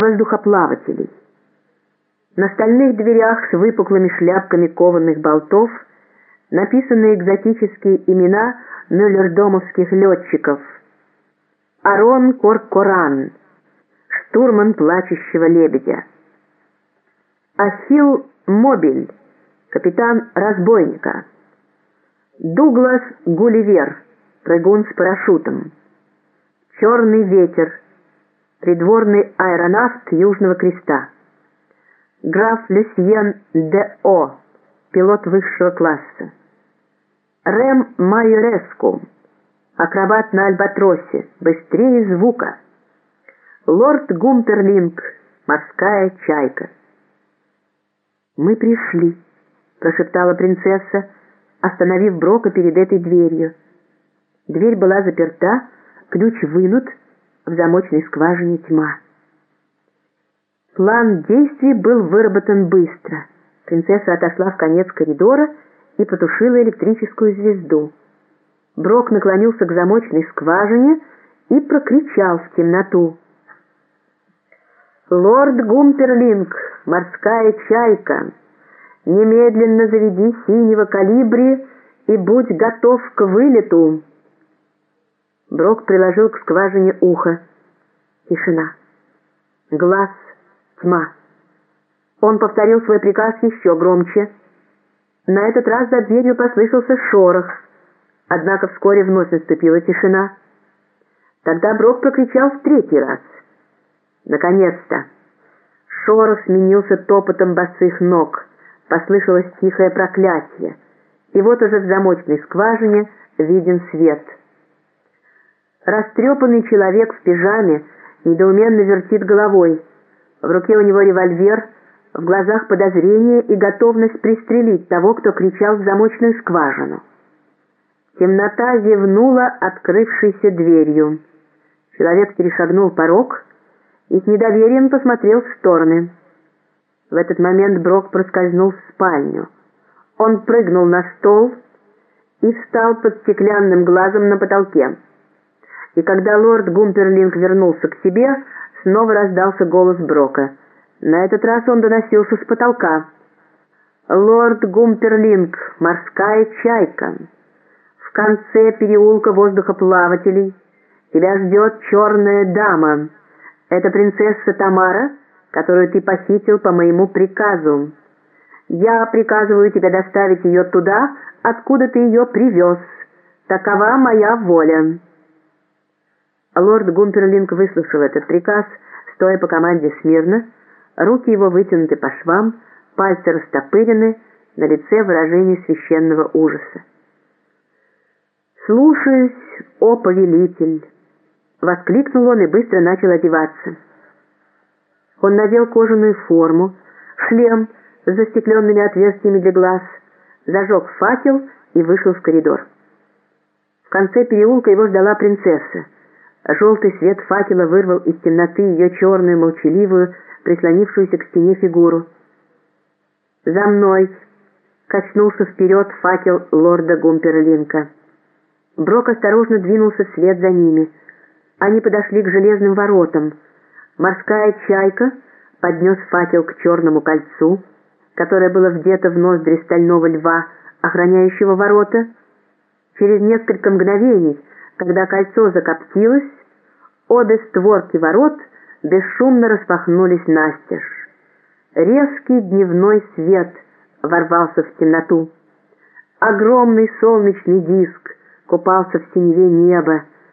воздухоплавателей. На стальных дверях с выпуклыми шляпками кованых болтов написаны экзотические имена мюллердомовских летчиков. Арон Коркоран, штурман плачущего лебедя. Ахилл Мобиль, капитан разбойника. Дуглас Гулливер, прыгун с парашютом. Черный ветер, придворный аэронавт Южного Креста. Граф Люсьен де О, пилот высшего класса. Рэм Майореску, акробат на Альбатросе, быстрее звука. Лорд Гумперлинг, морская чайка. «Мы пришли», — прошептала принцесса, остановив Брока перед этой дверью. Дверь была заперта, ключ вынут, в замочной скважине тьма. План действий был выработан быстро. Принцесса отошла в конец коридора и потушила электрическую звезду. Брок наклонился к замочной скважине и прокричал в темноту. «Лорд Гумперлинг, морская чайка, немедленно заведи синего калибри и будь готов к вылету!» Брок приложил к скважине ухо. Тишина. Глаз. Тьма. Он повторил свой приказ еще громче. На этот раз за дверью послышался шорох. Однако вскоре вновь наступила тишина. Тогда Брок прокричал в третий раз. Наконец-то! Шорох сменился топотом босых ног. Послышалось тихое проклятие. И вот уже в замочной скважине виден свет — Растрепанный человек в пижаме недоуменно вертит головой. В руке у него револьвер, в глазах подозрение и готовность пристрелить того, кто кричал в замочную скважину. Темнота зевнула открывшейся дверью. Человек перешагнул порог и с недоверием посмотрел в стороны. В этот момент Брок проскользнул в спальню. Он прыгнул на стол и встал под стеклянным глазом на потолке и когда лорд Гумперлинг вернулся к себе, снова раздался голос Брока. На этот раз он доносился с потолка. «Лорд Гумперлинг, морская чайка. В конце переулка воздухоплавателей тебя ждет черная дама. Это принцесса Тамара, которую ты похитил по моему приказу. Я приказываю тебе доставить ее туда, откуда ты ее привез. Такова моя воля». Лорд Гумперлинг выслушал этот приказ, стоя по команде смирно, руки его вытянуты по швам, пальцы растопырены, на лице выражение священного ужаса. «Слушаюсь, о повелитель!» — воскликнул он и быстро начал одеваться. Он надел кожаную форму, шлем с застекленными отверстиями для глаз, зажег факел и вышел в коридор. В конце переулка его ждала принцесса. Желтый свет факела вырвал из темноты ее черную, молчаливую, прислонившуюся к стене фигуру. «За мной!» — качнулся вперед факел лорда Гумперлинка. Брок осторожно двинулся вслед за ними. Они подошли к железным воротам. Морская чайка поднес факел к черному кольцу, которое было вдето в ноздри стального льва, охраняющего ворота. Через несколько мгновений когда кольцо закоптилось, обе створки ворот бесшумно распахнулись настежь. Резкий дневной свет ворвался в темноту. Огромный солнечный диск купался в синеве неба,